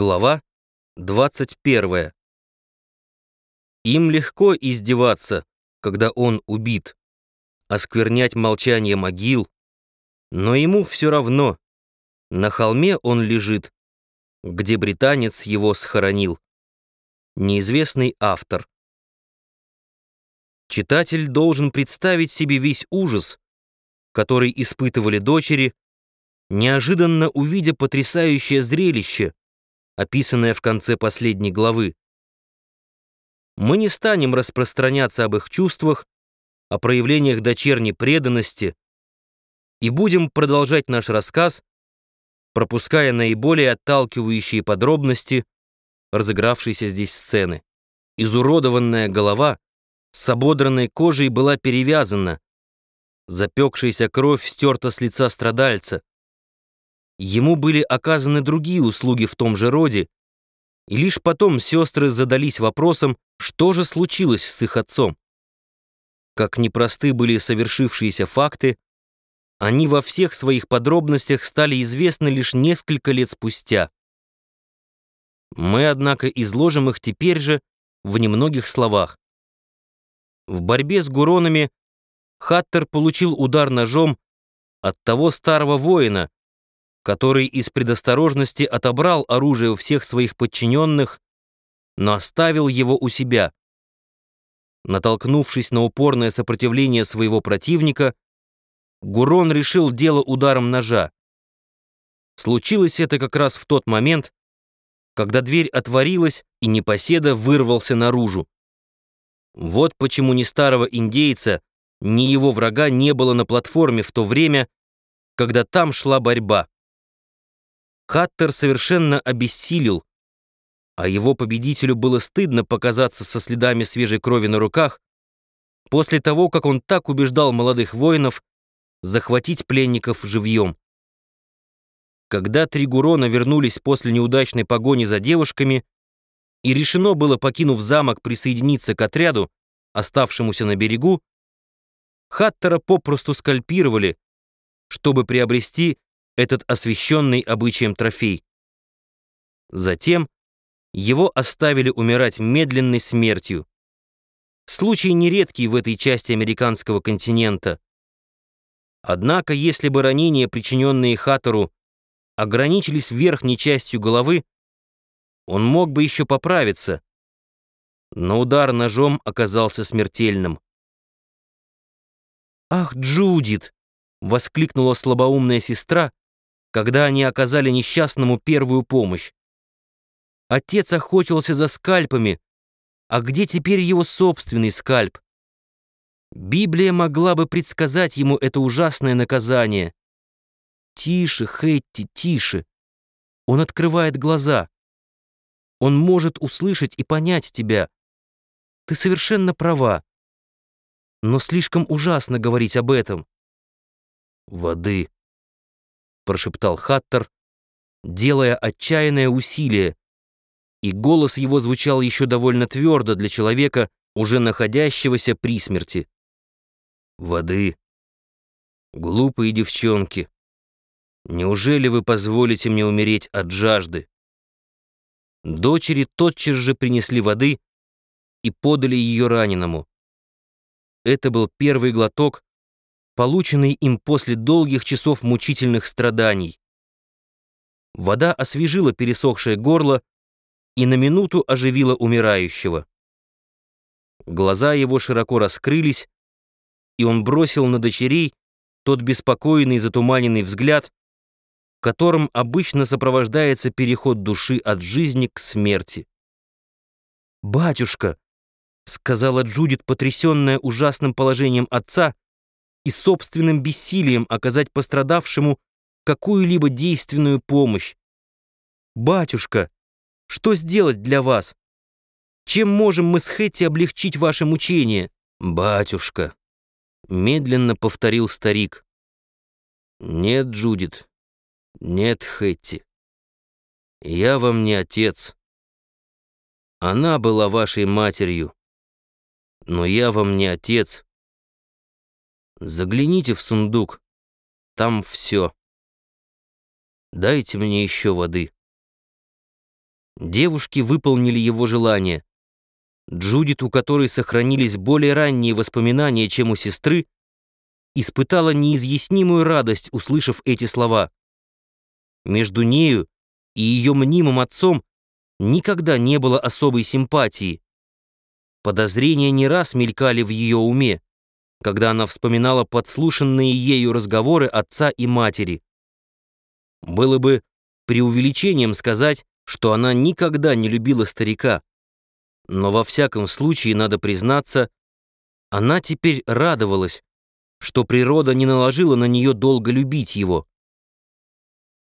Глава 21. Им легко издеваться, когда он убит, осквернять молчание могил, но ему все равно. На холме он лежит, где британец его схоронил. Неизвестный автор. Читатель должен представить себе весь ужас, который испытывали дочери, неожиданно увидя потрясающее зрелище, описанное в конце последней главы. Мы не станем распространяться об их чувствах, о проявлениях дочерней преданности и будем продолжать наш рассказ, пропуская наиболее отталкивающие подробности разыгравшейся здесь сцены. Изуродованная голова с ободранной кожей была перевязана, запекшаяся кровь стерта с лица страдальца. Ему были оказаны другие услуги в том же роде, и лишь потом сестры задались вопросом, что же случилось с их отцом. Как непросты были совершившиеся факты, они во всех своих подробностях стали известны лишь несколько лет спустя. Мы, однако, изложим их теперь же в немногих словах. В борьбе с гуронами Хаттер получил удар ножом от того старого воина, который из предосторожности отобрал оружие у всех своих подчиненных, но оставил его у себя. Натолкнувшись на упорное сопротивление своего противника, Гурон решил дело ударом ножа. Случилось это как раз в тот момент, когда дверь отворилась, и непоседа вырвался наружу. Вот почему ни старого индейца, ни его врага не было на платформе в то время, когда там шла борьба. Хаттер совершенно обессилел, а его победителю было стыдно показаться со следами свежей крови на руках после того, как он так убеждал молодых воинов захватить пленников живьем. Когда три Гурона вернулись после неудачной погони за девушками, и решено было, покинув замок, присоединиться к отряду, оставшемуся на берегу, Хаттера попросту скальпировали, чтобы приобрести этот освященный обычаем трофей. Затем его оставили умирать медленной смертью. Случай нередкий в этой части американского континента. Однако, если бы ранения, причиненные Хаттеру, ограничились верхней частью головы, он мог бы еще поправиться, но удар ножом оказался смертельным. «Ах, Джудит!» — воскликнула слабоумная сестра, когда они оказали несчастному первую помощь. Отец охотился за скальпами, а где теперь его собственный скальп? Библия могла бы предсказать ему это ужасное наказание. Тише, Хэтти, тише. Он открывает глаза. Он может услышать и понять тебя. Ты совершенно права. Но слишком ужасно говорить об этом. Воды прошептал Хаттер, делая отчаянное усилие, и голос его звучал еще довольно твердо для человека, уже находящегося при смерти. «Воды. Глупые девчонки. Неужели вы позволите мне умереть от жажды?» Дочери тотчас же принесли воды и подали ее раненому. Это был первый глоток, полученный им после долгих часов мучительных страданий. Вода освежила пересохшее горло и на минуту оживила умирающего. Глаза его широко раскрылись, и он бросил на дочерей тот беспокойный затуманенный взгляд, которым обычно сопровождается переход души от жизни к смерти. «Батюшка!» — сказала Джудит, потрясенная ужасным положением отца — и собственным бессилием оказать пострадавшему какую-либо действенную помощь. «Батюшка, что сделать для вас? Чем можем мы с Хэтти облегчить ваше мучение?» «Батюшка», — медленно повторил старик. «Нет, Джудит, нет, Хэтти. Я вам не отец. Она была вашей матерью, но я вам не отец». Загляните в сундук. Там все. Дайте мне еще воды. Девушки выполнили его желание. Джудит, у которой сохранились более ранние воспоминания, чем у сестры, испытала неизъяснимую радость, услышав эти слова. Между нею и ее мнимым отцом никогда не было особой симпатии. Подозрения не раз мелькали в ее уме, когда она вспоминала подслушанные ею разговоры отца и матери. Было бы преувеличением сказать, что она никогда не любила старика, но во всяком случае, надо признаться, она теперь радовалась, что природа не наложила на нее долго любить его.